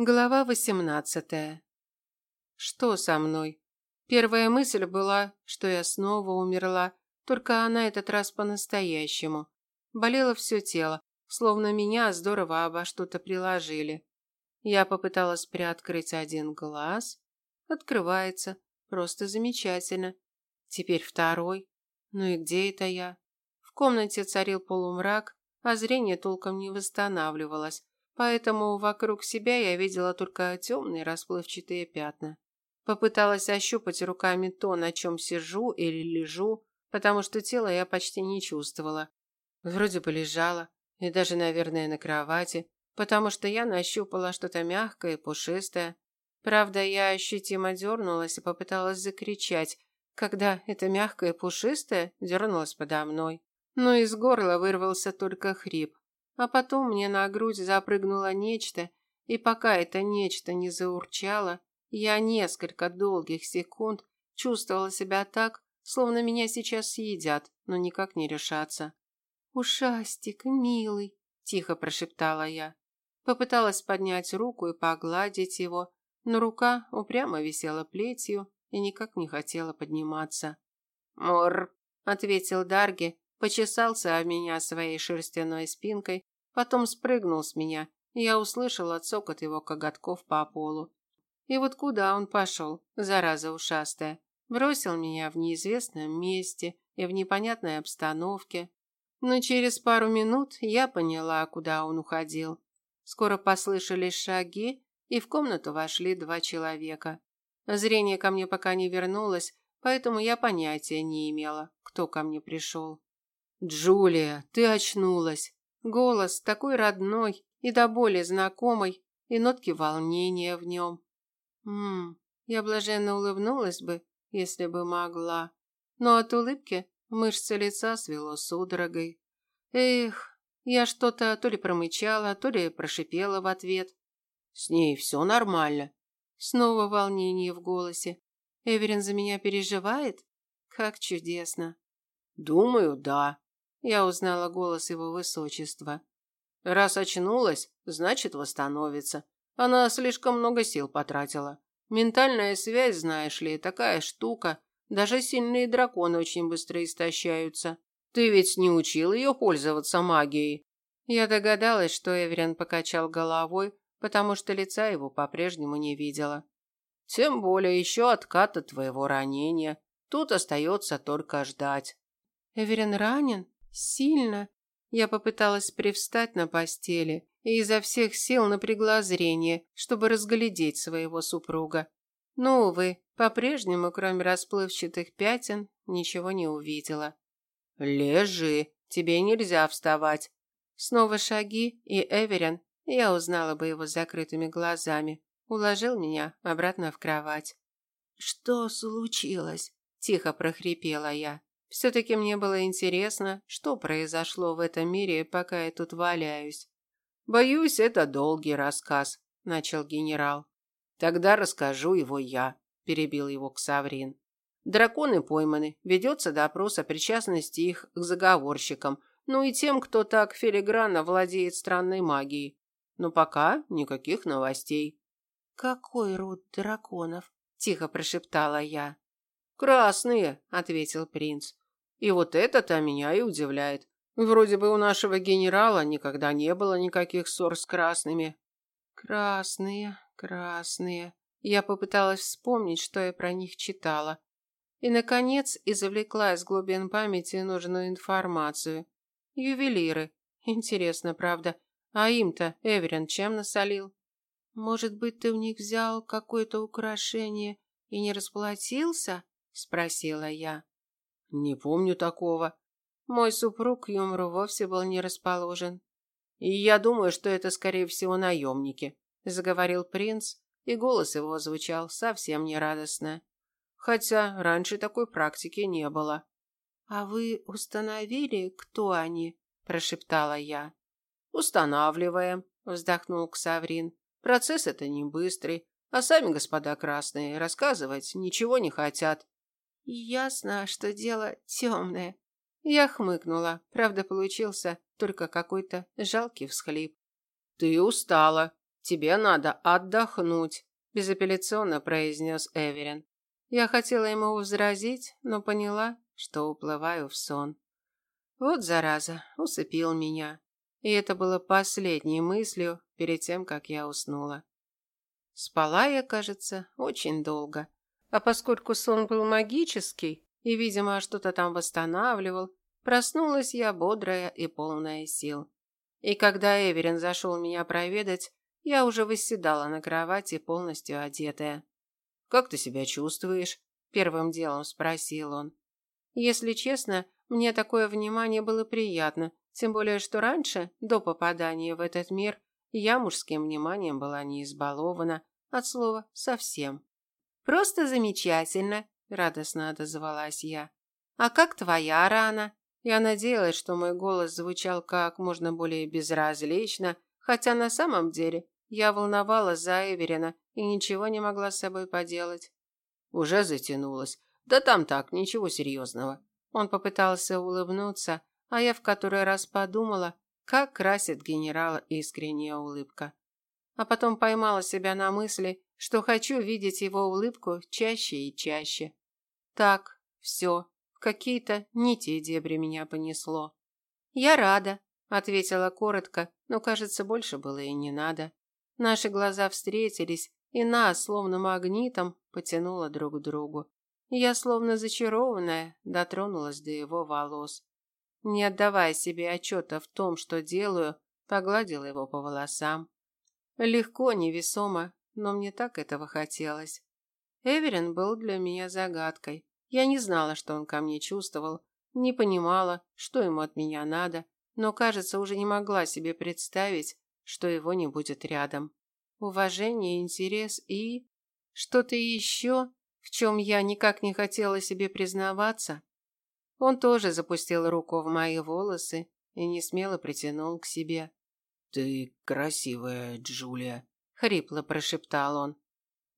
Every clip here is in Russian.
Глава восемнадцатая. Что со мной? Первая мысль была, что я снова умерла, только на этот раз по-настоящему. Болело все тело, словно меня здорово обо что-то приложили. Я попыталась приоткрыть один глаз. Открывается. Просто замечательно. Теперь второй. Ну и где это я? В комнате царил полумрак, а зрение толком не восстанавливалось поэтому вокруг себя я видела только темные расплывчатые пятна. Попыталась ощупать руками то, на чем сижу или лежу, потому что тело я почти не чувствовала. Вроде бы лежала, и даже, наверное, на кровати, потому что я нащупала что-то мягкое и пушистое. Правда, я ощутимо дернулась и попыталась закричать, когда это мягкое и пушистое дернулось подо мной. Но из горла вырвался только хрип. А потом мне на грудь запрыгнуло нечто, и пока это нечто не заурчало, я несколько долгих секунд чувствовала себя так, словно меня сейчас съедят, но никак не решаться. «Ушастик, милый», – тихо прошептала я. Попыталась поднять руку и погладить его, но рука упрямо висела плетью и никак не хотела подниматься. «Мур», – ответил Дарги, почесался о меня своей шерстяной спинкой, потом спрыгнул с меня, и я услышал цокот его коготков по полу. И вот куда он пошел, зараза ушастая? Бросил меня в неизвестном месте и в непонятной обстановке. Но через пару минут я поняла, куда он уходил. Скоро послышались шаги, и в комнату вошли два человека. Зрение ко мне пока не вернулось, поэтому я понятия не имела, кто ко мне пришел. «Джулия, ты очнулась!» Голос такой родной и до боли знакомый, и нотки волнения в нем. Ммм, я блаженно улыбнулась бы, если бы могла. Но от улыбки мышцы лица свело судорогой. Эх, я что-то то ли промычала, то ли прошипела в ответ. С ней все нормально. Снова волнение в голосе. Эверин за меня переживает? Как чудесно. Думаю, да. Я узнала голос его высочества. Раз очнулась, значит, восстановится. Она слишком много сил потратила. Ментальная связь, знаешь ли, такая штука. Даже сильные драконы очень быстро истощаются. Ты ведь не учил ее пользоваться магией. Я догадалась, что Эверин покачал головой, потому что лица его по-прежнему не видела. Тем более еще отката твоего ранения. Тут остается только ждать. Эверин ранен? Сильно. Я попыталась привстать на постели и изо всех сил напрягла зрение, чтобы разглядеть своего супруга. Но, увы, по-прежнему, кроме расплывчатых пятен, ничего не увидела. «Лежи, тебе нельзя вставать». Снова шаги, и Эверин, я узнала бы его с закрытыми глазами, уложил меня обратно в кровать. «Что случилось?» – тихо прохрипела я. Все-таки мне было интересно, что произошло в этом мире, пока я тут валяюсь. «Боюсь, это долгий рассказ», – начал генерал. «Тогда расскажу его я», – перебил его Ксаврин. «Драконы пойманы, ведется допрос о причастности их к заговорщикам, ну и тем, кто так филигранно владеет странной магией. Но пока никаких новостей». «Какой род драконов?» – тихо прошептала я. «Красные», – ответил принц. «И вот это-то меня и удивляет. Вроде бы у нашего генерала никогда не было никаких ссор с красными». «Красные, красные». Я попыталась вспомнить, что я про них читала. И, наконец, извлекла из глубин памяти нужную информацию. Ювелиры. Интересно, правда. А им-то Эверин чем насолил? Может быть, ты в них взял какое-то украшение и не расплатился? Спросила я. Не помню такого. Мой супруг к юмору вовсе был не расположен. И я думаю, что это скорее всего наемники, заговорил принц, и голос его звучал совсем нерадостно. Хотя раньше такой практики не было. А вы установили, кто они? прошептала я. Устанавливаем, вздохнул Ксаврин. Процесс это не быстрый, а сами господа красные рассказывать ничего не хотят. Ясно, что дело темное. Я хмыкнула. Правда, получился только какой-то жалкий всхлип. Ты устала, тебе надо отдохнуть», – безапелляционно произнес Эверин. Я хотела ему возразить, но поняла, что уплываю в сон. Вот зараза, усыпил меня. И это было последней мыслью перед тем, как я уснула. Спала я, кажется, очень долго. А поскольку сон был магический и, видимо, что-то там восстанавливал, проснулась я бодрая и полная сил. И когда Эверин зашел меня проведать, я уже восседала на кровати, полностью одетая. «Как ты себя чувствуешь?» – первым делом спросил он. Если честно, мне такое внимание было приятно, тем более, что раньше, до попадания в этот мир, я мужским вниманием была не избалована, от слова «совсем». «Просто замечательно», – радостно отозвалась я. «А как твоя рана?» Я надеялась, что мой голос звучал как можно более безразлично, хотя на самом деле я волновалась за Эверина и ничего не могла с собой поделать. Уже затянулась. Да там так, ничего серьезного. Он попытался улыбнуться, а я в который раз подумала, как красит генерала искренняя улыбка. А потом поймала себя на мысли, что хочу видеть его улыбку чаще и чаще. Так, все, какие-то нити и дебри меня понесло. «Я рада», – ответила коротко, но, кажется, больше было и не надо. Наши глаза встретились, и нас, словно магнитом, потянуло друг к другу. Я, словно зачарованная, дотронулась до его волос. Не отдавая себе отчета в том, что делаю, погладила его по волосам. Легко, невесомо, но мне так этого хотелось. Эверин был для меня загадкой. Я не знала, что он ко мне чувствовал, не понимала, что ему от меня надо, но, кажется, уже не могла себе представить, что его не будет рядом. Уважение, интерес и... Что-то еще, в чем я никак не хотела себе признаваться. Он тоже запустил руку в мои волосы и несмело притянул к себе. «Ты красивая, Джулия», — хрипло прошептал он.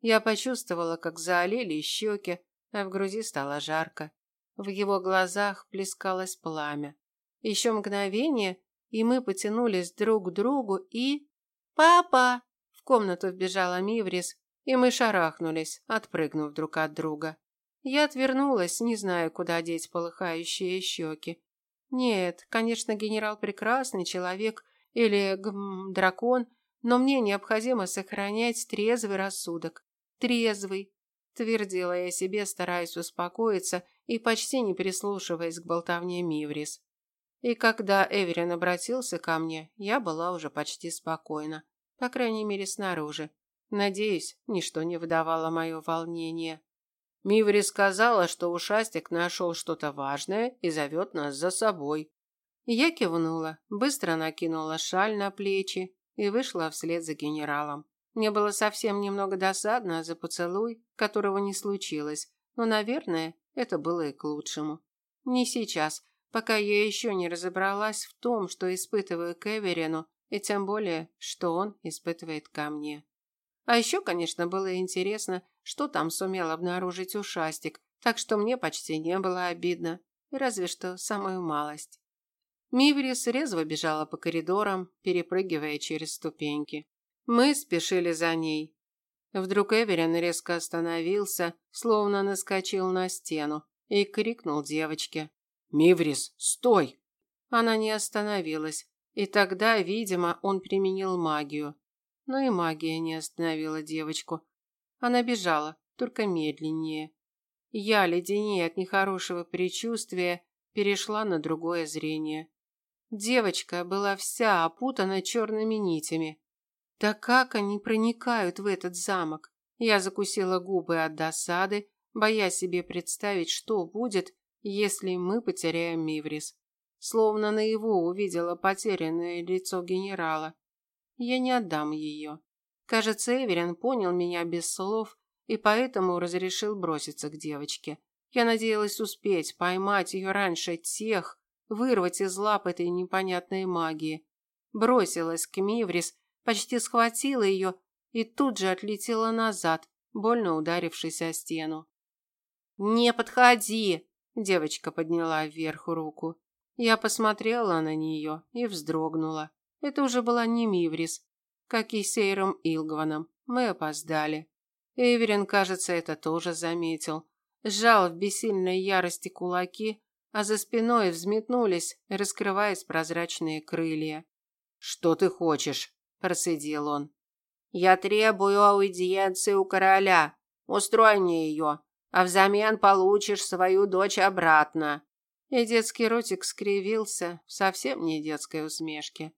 Я почувствовала, как заолели щеки, а в груди стало жарко. В его глазах плескалось пламя. Еще мгновение, и мы потянулись друг к другу и... «Папа!» В комнату вбежала Миврис, и мы шарахнулись, отпрыгнув друг от друга. Я отвернулась, не зная, куда деть полыхающие щеки. Нет, конечно, генерал прекрасный человек или гм, дракон, но мне необходимо сохранять трезвый рассудок. Трезвый, твердила я себе, стараясь успокоиться и почти не прислушиваясь к болтовне Миврис. И когда Эверин обратился ко мне, я была уже почти спокойна, по крайней мере, снаружи. Надеюсь, ничто не выдавало мое волнение. Миври сказала, что ушастик нашел что-то важное и зовет нас за собой. Я кивнула, быстро накинула шаль на плечи и вышла вслед за генералом. Мне было совсем немного досадно за поцелуй, которого не случилось, но, наверное, это было и к лучшему. Не сейчас, пока я еще не разобралась в том, что испытываю к Эверину, и тем более, что он испытывает ко мне. А еще, конечно, было интересно, что там сумел обнаружить ушастик, так что мне почти не было обидно, разве что самую малость. Миврис резво бежала по коридорам, перепрыгивая через ступеньки. Мы спешили за ней. Вдруг Эверин резко остановился, словно наскочил на стену, и крикнул девочке. «Миврис, стой!» Она не остановилась, и тогда, видимо, он применил магию. Но и магия не остановила девочку. Она бежала, только медленнее. Я, леденее от нехорошего предчувствия, перешла на другое зрение. Девочка была вся опутана черными нитями. Да как они проникают в этот замок? Я закусила губы от досады, боясь себе представить, что будет, если мы потеряем Миврис. Словно наяву увидела потерянное лицо генерала. Я не отдам ее. Кажется, Эверин понял меня без слов и поэтому разрешил броситься к девочке. Я надеялась успеть поймать ее раньше тех, вырвать из лап этой непонятной магии. Бросилась к Миврис, почти схватила ее и тут же отлетела назад, больно ударившись о стену. «Не подходи!» – девочка подняла вверх руку. Я посмотрела на нее и вздрогнула. Это уже была не Миврис. как и Сейром Илгваном. Мы опоздали. Эверин, кажется, это тоже заметил. Сжал в бессильной ярости кулаки, а за спиной взметнулись, раскрываясь прозрачные крылья. «Что ты хочешь?» – процедил он. «Я требую аудиенции у короля. Устрой мне ее, а взамен получишь свою дочь обратно». И детский ротик скривился в совсем не детской усмешке.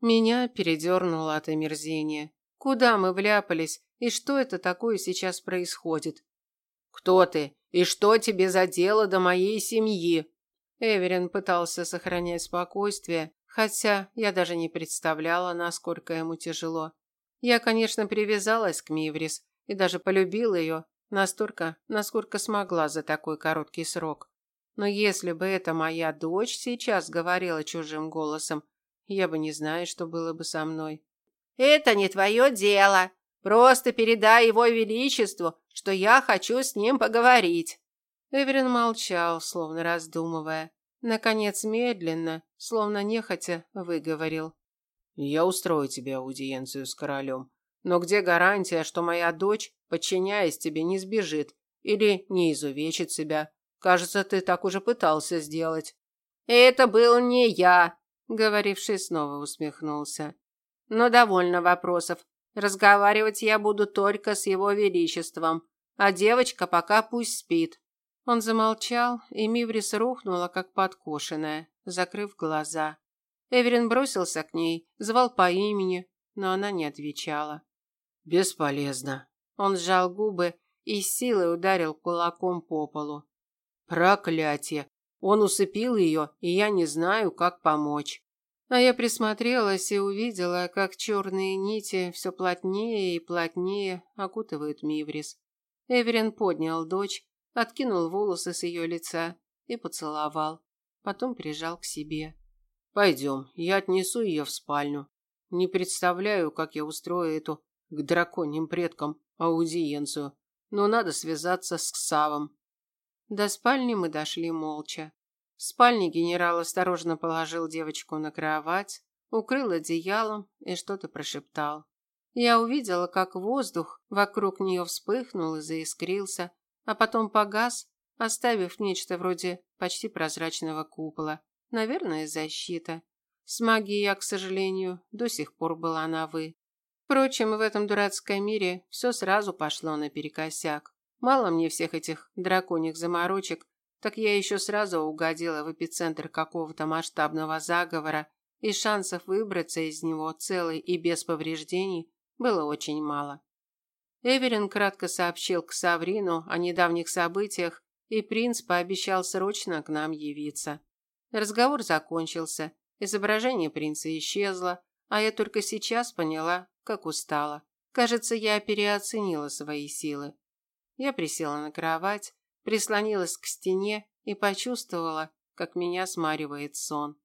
Меня передернуло от омерзения. Куда мы вляпались и что это такое сейчас происходит? Кто ты и что тебе за дело до моей семьи? Эверин пытался сохранять спокойствие, хотя я даже не представляла, насколько ему тяжело. Я, конечно, привязалась к Миврис и даже полюбила ее настолько, насколько смогла за такой короткий срок. Но если бы эта моя дочь сейчас говорила чужим голосом, я бы не знаю, что было бы со мной. Это не твое дело. Просто передай его величеству, что я хочу с ним поговорить. Эверин молчал, словно раздумывая. Наконец, медленно, словно нехотя, выговорил. «Я устрою тебе аудиенцию с королем. Но где гарантия, что моя дочь, подчиняясь тебе, не сбежит или не изувечит себя? Кажется, ты так уже пытался сделать». «Это был не я», — говоривший снова усмехнулся. Но довольно вопросов. Разговаривать я буду только с его величеством, а девочка пока пусть спит. Он замолчал, и Миврис рухнула, как подкошенная, закрыв глаза. Эверин бросился к ней, звал по имени, но она не отвечала. Бесполезно. Он сжал губы и силой ударил кулаком по полу. Проклятие! Он усыпил ее, и я не знаю, как помочь. А я присмотрелась и увидела, как черные нити все плотнее и плотнее окутывают Миврис. Эверин поднял дочь, откинул волосы с ее лица и поцеловал. Потом прижал к себе. «Пойдем, я отнесу ее в спальню. Не представляю, как я устрою эту к драконьим предкам аудиенцию, но надо связаться с Ксавом». До спальни мы дошли молча. В спальне генерал осторожно положил девочку на кровать, укрыл одеялом и что-то прошептал. Я увидела, как воздух вокруг нее вспыхнул и заискрился, а потом погас, оставив нечто вроде почти прозрачного купола. Наверное, защита. С магией я, к сожалению, до сих пор была на «вы». Впрочем, в этом дурацком мире все сразу пошло наперекосяк. Мало мне всех этих драконьих заморочек, так я еще сразу угодила в эпицентр какого-то масштабного заговора, и шансов выбраться из него целой и без повреждений было очень мало. Эверин кратко сообщил к Саврину о недавних событиях, и принц пообещал срочно к нам явиться. Разговор закончился, изображение принца исчезло, а я только сейчас поняла, как устала. Кажется, я переоценила свои силы. Я присела на кровать, прислонилась к стене и почувствовала, как меня смаривает сон.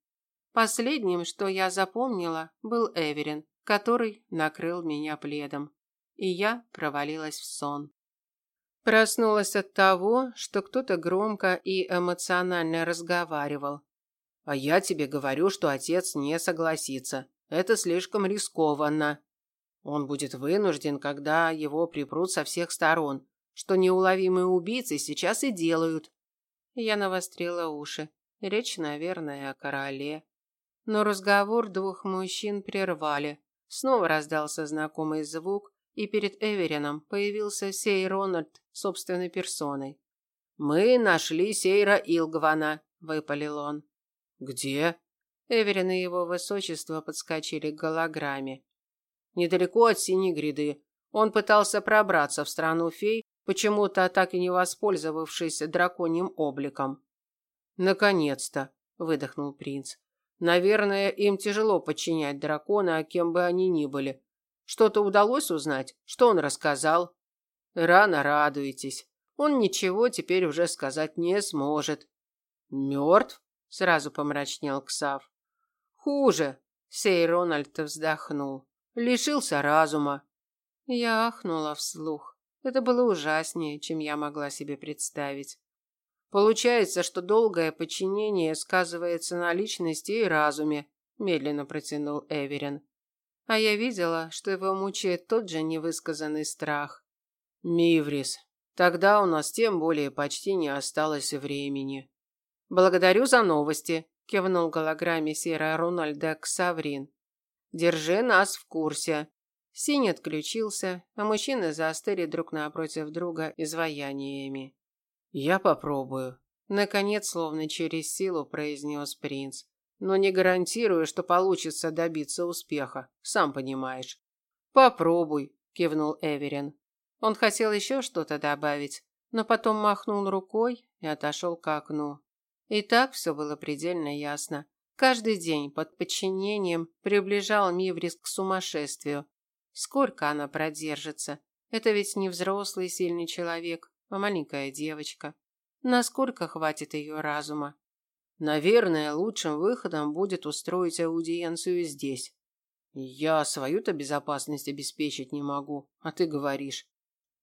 Последним, что я запомнила, был Эверин, который накрыл меня пледом, и я провалилась в сон. Проснулась от того, что кто-то громко и эмоционально разговаривал. А я тебе говорю, что отец не согласится. Это слишком рискованно. Он будет вынужден, когда его припрут со всех сторон что неуловимые убийцы сейчас и делают. Я навострила уши. Речь, наверное, о короле. Но разговор двух мужчин прервали. Снова раздался знакомый звук, и перед Эверином появился сей Рональд собственной персоной. «Мы нашли Сейра Илгвана», – выпалил он. «Где?» Эверин и его высочество подскочили к голограмме. «Недалеко от Синей гряды. Он пытался пробраться в страну фей, почему-то так и не воспользовавшись драконьим обликом. Наконец-то, выдохнул принц. Наверное, им тяжело подчинять дракона, кем бы они ни были. Что-то удалось узнать? Что он рассказал? Рано радуетесь. Он ничего теперь уже сказать не сможет. Мертв? Сразу помрачнел Ксав. Хуже. Сей Рональд вздохнул. Лишился разума. Я ахнула вслух. Это было ужаснее, чем я могла себе представить. Получается, что долгое подчинение сказывается на личности и разуме, медленно протянул Эверин. А я видела, что его мучает тот же невысказанный страх. Миврис, тогда у нас тем более почти не осталось времени. Благодарю за новости, кивнул голограмме Сера Рунальда Ксаврин. Держи нас в курсе. Синий отключился, а мужчины застыли друг напротив друга изваяниями. Я попробую, наконец, словно через силу произнес принц. Но не гарантирую, что получится добиться успеха, сам понимаешь. Попробуй, кивнул Эверин. Он хотел еще что-то добавить, но потом махнул рукой и отошел к окну. И так все было предельно ясно. Каждый день под подчинением приближал Миврис к сумасшествию. Сколько она продержится? Это ведь не взрослый сильный человек, а маленькая девочка. Насколько хватит ее разума? Наверное, лучшим выходом будет устроить аудиенцию здесь. Я свою-то безопасность обеспечить не могу, а ты говоришь.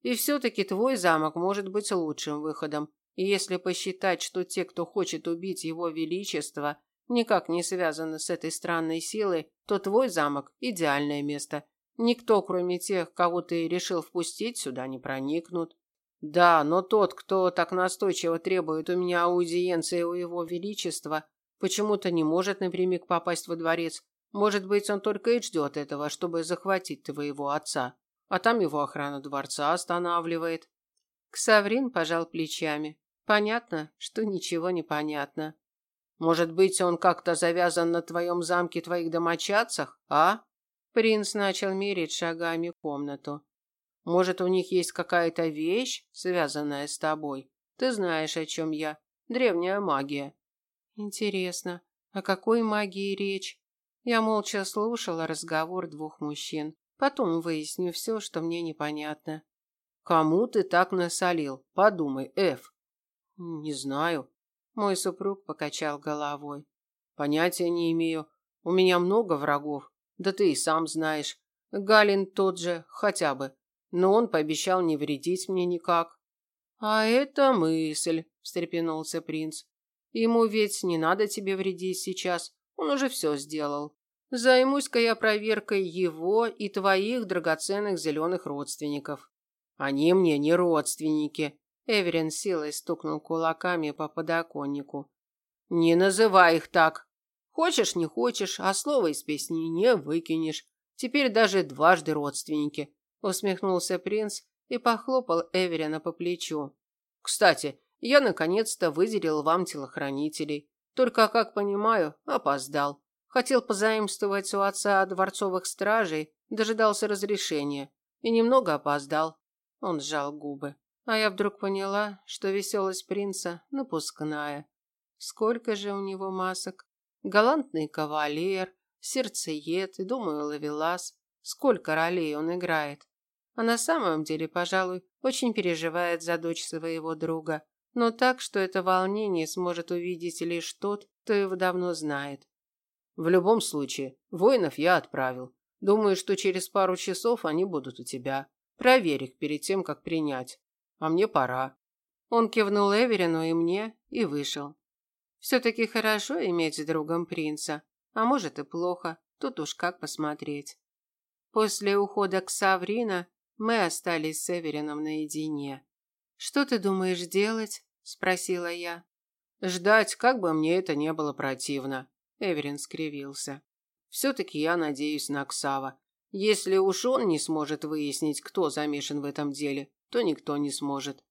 И все-таки твой замок может быть лучшим выходом. Если посчитать, что те, кто хочет убить его величество, никак не связаны с этой странной силой, то твой замок – идеальное место. Никто, кроме тех, кого ты решил впустить, сюда не проникнут. Да, но тот, кто так настойчиво требует у меня аудиенции у его величества, почему-то не может напрямик попасть во дворец. Может быть, он только и ждет этого, чтобы захватить твоего отца. А там его охрана дворца останавливает. Ксаврин пожал плечами. Понятно, что ничего не понятно. Может быть, он как-то завязан на твоем замке твоих домочадцах, а? Принц начал мерить шагами комнату. Может, у них есть какая-то вещь, связанная с тобой? Ты знаешь, о чем я. Древняя магия. Интересно, о какой магии речь? Я молча слушала разговор двух мужчин. Потом выясню все, что мне непонятно. Кому ты так насолил? Подумай, Эф. Не знаю. Мой супруг покачал головой. Понятия не имею. У меня много врагов. Да ты и сам знаешь. Галин тот же, хотя бы. Но он пообещал не вредить мне никак. А это мысль, встрепенулся принц. Ему ведь не надо тебе вредить сейчас. Он уже все сделал. Займусь-ка я проверкой его и твоих драгоценных зеленых родственников. Они мне не родственники. Эверин силой стукнул кулаками по подоконнику. Не называй их так. Хочешь, не хочешь, а слово из песни не выкинешь. Теперь даже дважды родственники. Усмехнулся принц и похлопал Эверина по плечу. Кстати, я наконец-то выделил вам телохранителей. Только, как понимаю, опоздал. Хотел позаимствовать у отца дворцовых стражей, дожидался разрешения. И немного опоздал. Он сжал губы. А я вдруг поняла, что веселость принца напускная. Сколько же у него масок? Галантный кавалер, сердцеед и, думаю, ловелас. Сколько ролей он играет. А на самом деле, пожалуй, очень переживает за дочь своего друга. Но так, что это волнение сможет увидеть лишь тот, кто его давно знает. В любом случае, воинов я отправил. Думаю, что через пару часов они будут у тебя. Проверь их перед тем, как принять. А мне пора. Он кивнул Эверину и мне и вышел. Все-таки хорошо иметь с другом принца. А может и плохо. Тут уж как посмотреть. После ухода к Саврина мы остались с Эверином наедине. «Что ты думаешь делать?» – спросила я. «Ждать, как бы мне это не было противно», Эверин скривился. Все-таки я надеюсь на Ксава. Если уж он не сможет выяснить, кто замешан в этом деле, то никто не сможет.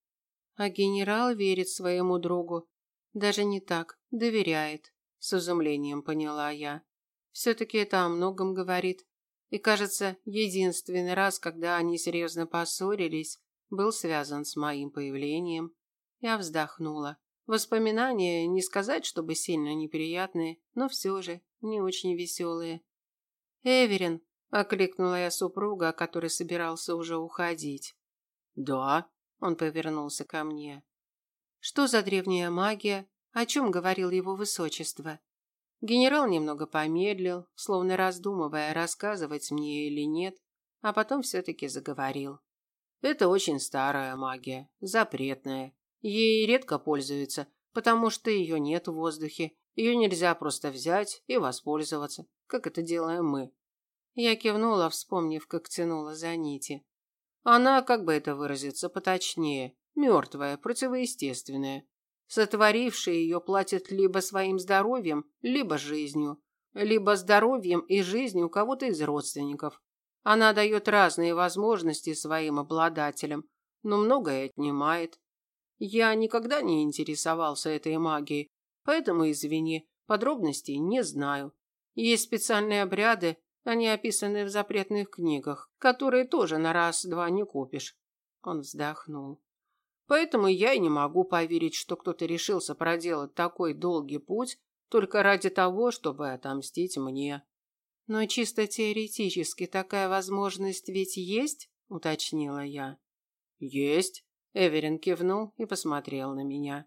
А генерал верит своему другу. Даже не так, доверяет. С изумлением поняла я. Все-таки это о многом говорит. И, кажется, единственный раз, когда они серьезно поссорились, был связан с моим появлением. Я вздохнула. Воспоминания, не сказать, чтобы сильно неприятные, но все же не очень веселые. «Эверин», – окликнула я супруга, который собирался уже уходить. «Да», – он повернулся ко мне. «Что за древняя магия? О чем говорил его высочество?» Генерал немного помедлил, словно раздумывая, рассказывать мне или нет, а потом все-таки заговорил. «Это очень старая магия, запретная. Ей редко пользуются, потому что ее нет в воздухе. Ее нельзя просто взять и воспользоваться, как это делаем мы. Я кивнула, вспомнив, как тянула за нити. Она, как бы это выразиться поточнее, мертвая, противоестественная. Сотворивший ее платит либо своим здоровьем, либо жизнью, либо здоровьем и жизнью кого-то из родственников. Она дает разные возможности своим обладателям, но многое отнимает. Я никогда не интересовался этой магией, поэтому, извини, подробностей не знаю. Есть специальные обряды, они описаны в запретных книгах, которые тоже на раз-два не купишь. Он вздохнул. Поэтому я и не могу поверить, что кто-то решился проделать такой долгий путь только ради того, чтобы отомстить мне. Но чисто теоретически такая возможность ведь есть, уточнила я. Есть, Эверин кивнул и посмотрел на меня.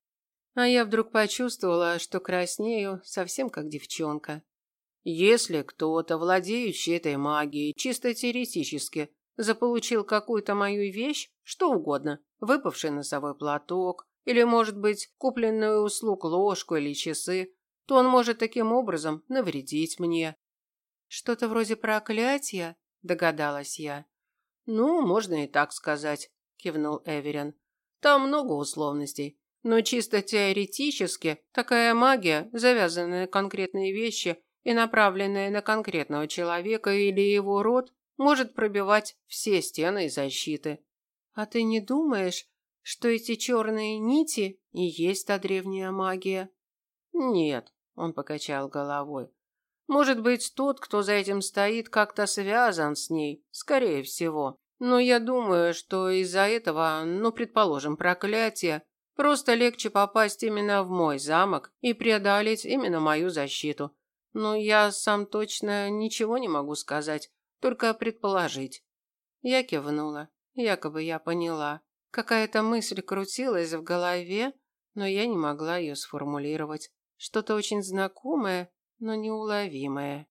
А я вдруг почувствовала, что краснею, совсем как девчонка. Если кто-то, владеющий этой магией, чисто теоретически, заполучил какую-то мою вещь, что угодно, выпавший носовой платок или, может быть, купленную услуг ложку или часы, то он может таким образом навредить мне. Что-то вроде проклятия, догадалась я. Ну, можно и так сказать, кивнул Эверин. Там много условностей, но чисто теоретически такая магия, завязанная на конкретные вещи и направленная на конкретного человека или его род, может пробивать все стены и защиты. А ты не думаешь, что эти черные нити и есть та древняя магия? Нет, он покачал головой. Может быть, тот, кто за этим стоит, как-то связан с ней, скорее всего. Но я думаю, что из-за этого, ну, предположим, проклятие, просто легче попасть именно в мой замок и преодолеть именно мою защиту. Но я сам точно ничего не могу сказать, только предположить. Я кивнула. Якобы я поняла. Какая-то мысль крутилась в голове, но я не могла ее сформулировать. Что-то очень знакомое, но неуловимое.